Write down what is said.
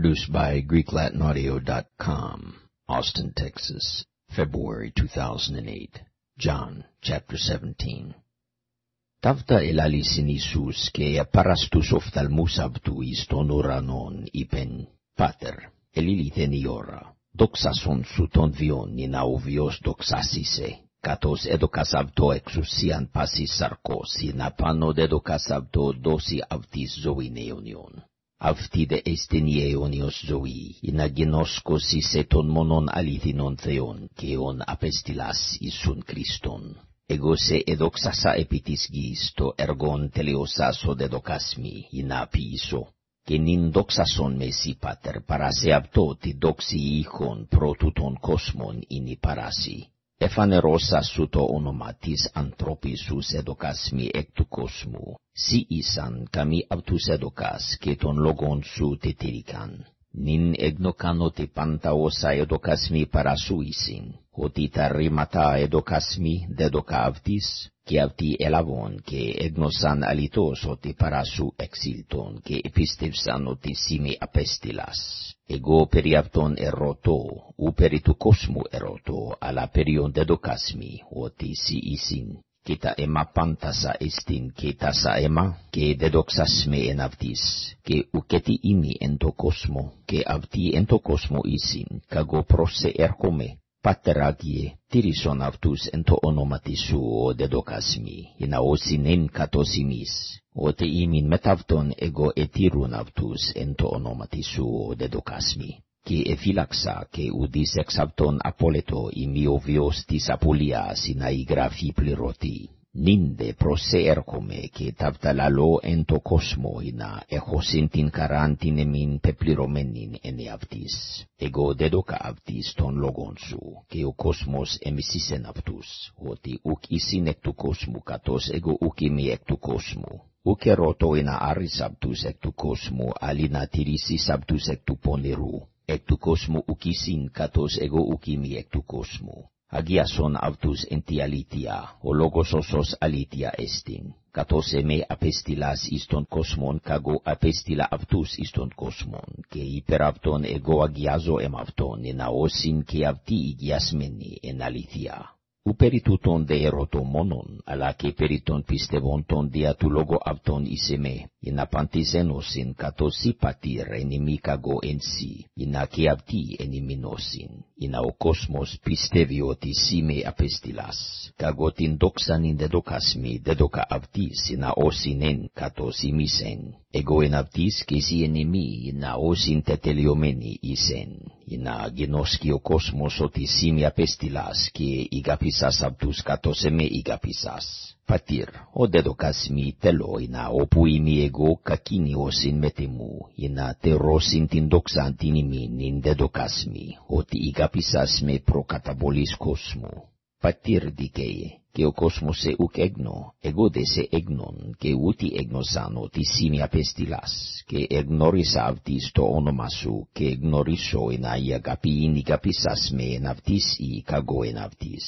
Produced by GreekLatinAudio.com, Austin, Texas, February 2008. John, chapter 17. Tavta elalisin Isus ke parastus oftalmusabtu iston uranon ipen pater, eliliten iora, doxason suton vion ninauvios doxasise, katos edokasavto exousian pasis sarkos, inapano dedokasavto dosi avtis zoineonion αυτίδε εστιν ιεόνιος ζωή, να γενόσκος εις ετων μονον αληθινών θεών, και ον απεστηλάς Ιησούν Χριστόν. Εγώ σε εδόξασα επί της γης το έργον τελειώσασο δεδοκάσμι, ή να ποιήσω. Και νυν δόξασον με σύ, Πάτερ, παράσε αυτό τη δόξη ήχων πρώτου των κόσμων είναι παράση. Εφανερώσα σου το όνομα της ανθρώπης σου εδοκάσμι εκ του κόσμου, σι ήσαν καμί απ' τους εδοκάς και των λόγων σου τετήρικαν. Νυν εγνωκάν ότι πάντα όσα εδοκάσμι παρασού ήσιν, ότι τα ρήματα εδοκάσμι δεδοκα αυτής, και αυτοί ελαβών και εγνωσαν αλητός ότι παρασού εξήλτον και επίστευσαν ότι σήμη απέστειλας. Εγώ περί αυτόν ερωτώ, ου περί του κόσμου ερωτώ, αλλά περίον δεδοκάσμι, ότι σι ήσιν και τα αίμα πάντασα εστίν και τάσα αίμα, και δεδοξάσμε εν αυτής, και ουκέτι είμαι εν το κόσμο, και αυτοί εν το κόσμο ήσιν, καγώ προσε έρχομαι, Πάτερ Άγιε, τήρησον αυτούς εν το όνομα της σου, ο δεδοκάσμι, να όσιν εν κατός ημείς, ότι ημιν μεταυτον εγώ ετήρουν αυτούς εν το όνομα της σου, ο δεδοκάσμι και εφύλαξα και ουδείς εξ αυτών απόλετο ημιοβιός της απολίας να η γραφή πληρωτή. Νίνδε προσε έρχομαι και ταύτα λαλό εν το κόσμο να έχω συν την καράντιν εμήν πεπληρωμένην εν αυτής. Εγώ δέδοκα αυτής των λόγων σου, και ο κόσμος εμισήσεν αυτούς, ότι ουκ εισιν εκ του κόσμου κατός εγώ ουκ είμαι εκ του κόσμου. Ουκ ερωτώ ενα άρις αυτούς εκ του κόσμου, αλλη να τηρήσεις αυτούς εκ του πονηρού εκ του κόσμου ουκίσιν κατός εγώ ουκίμι εκ του κόσμου. Αγιασον αυτούς εν τη αλήθεια, ο λόγος όσος αλήθεια εστιν. Κατός εμέ απέστειλας εις τον κόσμον, καγώ απέστειλα αυτούς εις τον κόσμον, και υπερ αυτόν εγώ αγιάζω εμ αυτόν, εν αόσιν και αυτοί υγιασμένοι εν αλήθεια ου περί τούτον δε ερωτώ μόνον, αλλά και περί των πιστευόντων δια του λόγου αυτών εις εμέ, ειν απαντησένωσιν κατ' σύ πατήρ εν ημί καγώ εν σύ, ειν και αυτοί εν ημινώσιν, ειν ο κόσμος πιστεύει ότι σύ με απέστειλας, καγώ την δόξαν ειν δεδοκασμί δεδοκα αυτής, ειν όσιν εν κατ' ημίσεν, εγώ εν αυτής και σύ εν ημί, ειν όσιν τετελειωμένοι εισεν, ειν γενόσκει ο κόσμος ότι σύ με απέστειλας και ηγαπήσας αυτούς κατός εμέ ηγαπήσας. Πατήρ, ο δεδοκάς μη τελώ εινά όπου είμαι εγώ κακίνη όσιν μετεμού, εινά τερώσιν την δόξαν την ημίν ειν δεδοκάς μη, ότι ηγαπήσας με προκαταβολής κόσμου. Πατήρ δικαίε, και ο κόσμος σε ουκ έγνω, εγώ δε σε έγνων, και ούτι έγνωσαν ότι σύ με απέστειλας, και εγνώρισα αυτής το όνομα σου, και εγνωρίσω ενα η αγάπη ειν ηγαπήσας με εν αυτής ή καγώ εν αυτής.